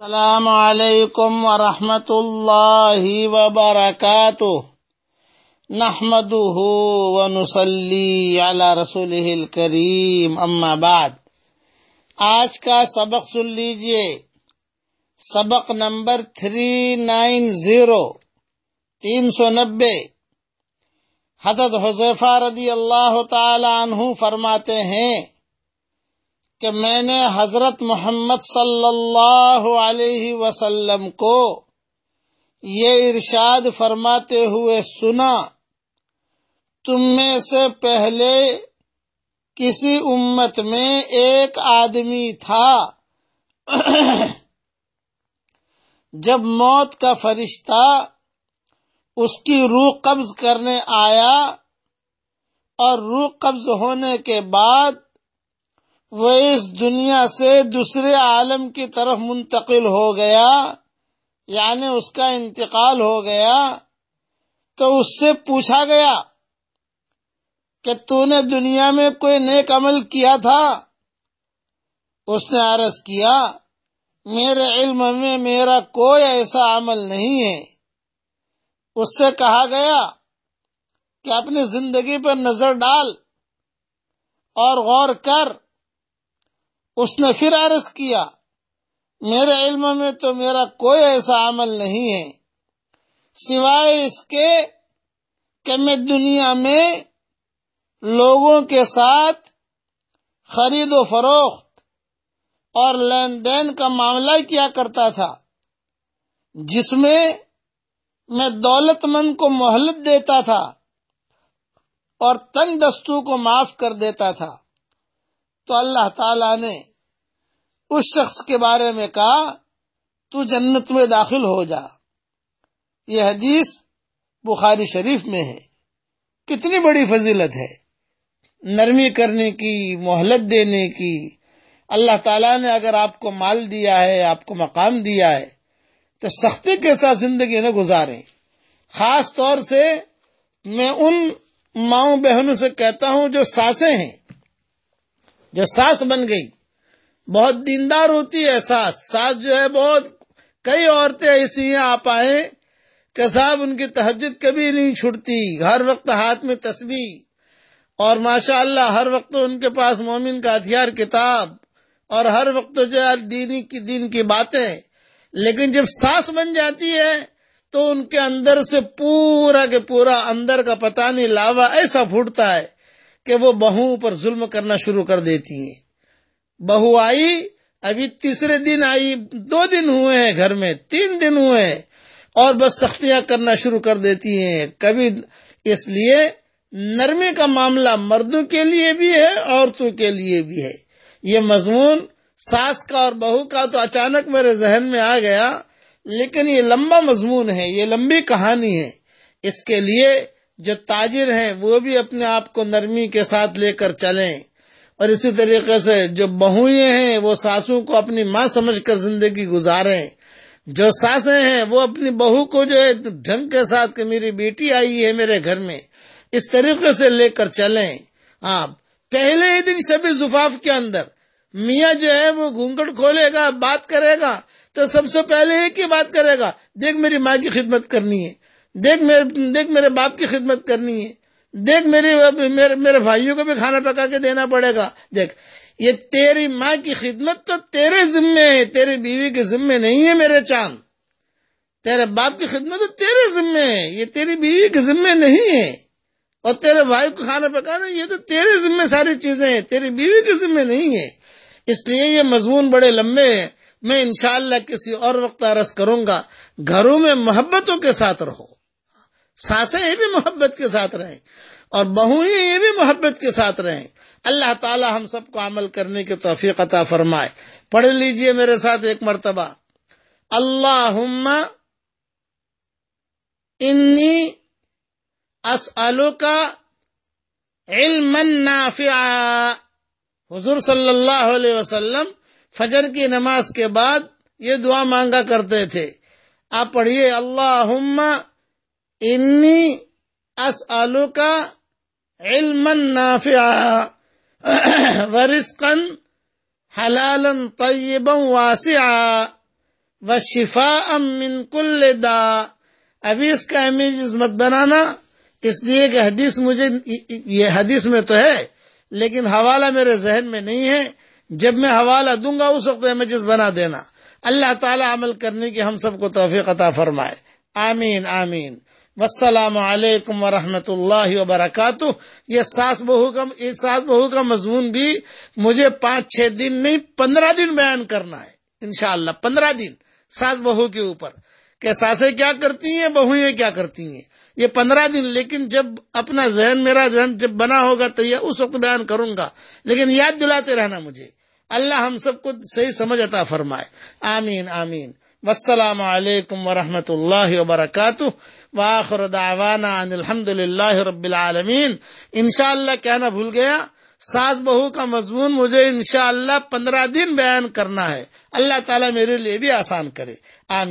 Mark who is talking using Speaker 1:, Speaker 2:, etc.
Speaker 1: السلام علیکم ورحمۃ اللہ وبرکاتہ۔ نحمده ونصلي على رسوله الكريم اما بعد۔ آج کا سبق سن لیجیے۔ سبق نمبر تھری نائن زیرو، تین سو نبے۔ حضرت حضیفہ رضی اللہ تعالی عنہ فرماتے ہیں کہ میں نے حضرت محمد صلی اللہ علیہ وسلم کو یہ ارشاد فرماتے ہوئے سنا، تم میں سے پہلے کسی امت میں ایک آدمی تھا۔ جب موت کا فرشتہ اس کی روح قبض کرنے آیا اور روح قبض ہونے کے بعد وہ اس دنیا سے دوسرے عالم کی طرف منتقل ہو گیا یعنی اس کا انتقال ہو گیا، تو اس سے پوچھا گیا کہ تو نے دنیا میں کوئی نیک عمل کیا تھا؟ اس نے عرض کیا، میرے علم میں میرا کوئی ایسا عمل نہیں ہے۔ اس سے کہا گیا کہ اپنی زندگی پر نظر ڈال اور غور کر۔ اس نے پھر عرض کیا، میرے علم میں تو میرا کوئی ایسا عمل نہیں ہے، سوائے اس کے کہ میں دنیا میں لوگوں کے ساتھ خرید و فروخت اور لین دین کا معاملہ کیا کرتا تھا، جس میں میں دولت مند کو مہلت دیتا تھا اور تنگ دستوں کو معاف کر دیتا تھا۔ تو اللہ تعالی نے اس شخص کے بارے میں کہا، تو جنت میں داخل ہو جا۔ یہ حدیث بخاری شریف میں ہے۔ کتنی بڑی فضیلت ہے۔ نرمی کرنے کی، مہلت دینے کی۔ اللہ تعالیٰ نے اگر آپ کو مال دیا ہے، آپ کو مقام دیا ہے، تو سختی کے ساتھ زندگی نہ گزاریں۔ خاص طور سے میں ان ماؤں بہنوں سے کہتا ہوں جو ساسیں ہیں۔ جو ساس بن گئی۔ بہت دیندار ہوتی ہے ساس۔ ساس جو ہے بہت کئی عورتیں ایسی ہیں، آپ آئے کہ صاحب ان کی تہجد کبھی نہیں چھٹتی۔ ہر وقت ہاتھ میں تسبیح۔ اور ماشاء اللہ ہر وقت ان کے پاس مومن کا ہتھیار کتاب۔ اور ہر وقت جو ہے دینی کی دین کی باتیں۔ لیکن جب ساس بن جاتی ہے، تو ان کے اندر سے پورا کے پورا اندر کا پتہ نہیں، لاوا ایسا پھوٹتا ہے۔ کہ وہ بہو پر ظلم کرنا شروع کر دیتی ہیں۔ بہو آئی، ابھی تیسرے دن آئی، دو دن ہوئے ہیں گھر میں، تین دن ہوئے ہیں اور بس سختیاں کرنا شروع کر دیتی ہیں۔ کبھی اس لیے نرمی کا معاملہ مردوں کے لیے بھی ہے، عورتوں کے لیے بھی ہے۔ یہ مضمون ساس کا اور بہو کا تو اچانک میرے ذہن میں آ گیا، لیکن یہ لمبا مضمون ہے، یہ لمبی کہانی ہے۔ اس کے لیے جو تاجر ہیں، وہ بھی اپنے آپ کو نرمی کے ساتھ لے کر چلیں۔ اور اسی طریقے سے جو بہوئیں ہیں، وہ ساسوں کو اپنی ماں سمجھ کر زندگی گزاریں۔ جو ساسیں ہیں، وہ اپنی بہو کو جو ہے، ڈھنگ کے ساتھ کہ میری بیٹی آئی ہے میرے گھر میں، اس طریقے سے لے کر چلیں۔ ہاں پہلے ہی دن شبی زفاف کے اندر میاں جو ہے، وہ گھونگٹ کھولے گا، بات کرے گا۔ تو سب سے پہلے ایک ہی بات کرے گا، دیکھ میری ماں کی خدمت کرنی ہے۔ دیکھ میرے دیکھ میرے باپ کی خدمت کرنی ہے۔ دیکھ میری میرے میرے بھائیوں کو بھی کھانا پکا کے دینا پڑے گا۔ دیکھ، یہ تیری ماں کی خدمت تو تیرے ذمے ہے۔ تیری بیوی کے ذمے نہیں ہے میرے چاند۔ تیرے باپ کی خدمت تو تیرے ذمے ہے۔ یہ تیری بیوی کے ذمے نہیں ہے۔ اور تیرے بھائی کو کھانا پکانا، یہ تو تیرے ذمے ساری چیزیں ہیں۔ تیری بیوی کے ذمے نہیں ہے۔ اس لیے یہ مضمون بڑے لمبے ہیں۔ میں انشاءاللہ کسی اور وقت عرض کروں گا، گھروں میں محبتوں کے ساتھ رہو۔ ساسیں یہ بھی محبت کے ساتھ رہیں اور بہویں یہ بھی محبت کے ساتھ رہیں۔ اللہ تعالی ہم سب کو عمل کرنے کی توفیق عطا فرمائے۔ پڑھ لیجیے میرے ساتھ ایک مرتبہ۔ اللہ انی اسلو کا علم نافعا۔ حضور صلی اللہ علیہ وسلم فجر کی نماز کے بعد یہ دعا مانگا کرتے تھے۔ آپ پڑھیے اللہ انی اسلو کا علم نافعا ورزقا حلالا طیبا واسعا و شفا من کل دا ابھی اس کا امیج مت بنانا، اس لیے کہ حدیث مجھے یہ حدیث میں تو ہے، لیکن حوالہ میرے ذہن میں نہیں ہے۔ جب میں حوالہ دوں گا، اس وقت امیجز بنا دینا۔ اللہ تعالی عمل کرنے کی ہم سب کو توفیق عطا فرمائے۔ آمین آمین۔ والسلام علیکم ورحمۃ اللہ وبرکاتہ۔ یہ ساس بہو کا ساس بہو کا مضمون بھی مجھے پانچ چھ دن نہیں، پندرہ دن بیان کرنا ہے، انشاءاللہ، پندرہ دن ساس بہو کے اوپر۔ کہ ساسیں کیا کرتی ہیں بہویں کیا کرتی ہیں؟ یہ پندرہ دن، لیکن جب اپنا ذہن، میرا ذہن جب بنا ہوگا تو یہ اس وقت بیان کروں گا۔ لیکن یاد دلاتے رہنا مجھے۔ اللہ ہم سب کو صحیح سمجھ عطا فرمائے۔ آمین آمین۔ والسلام علیکم ورحمۃ اللہ وبرکاتہ۔ واخر دعوانا ان الحمد للہ رب العالمین۔ انشاءاللہ کہنا بھول گیا، ساس بہو کا مضمون مجھے انشاءاللہ پندرہ دن بیان کرنا ہے۔ اللہ تعالیٰ میرے لیے بھی آسان کرے۔ آمین۔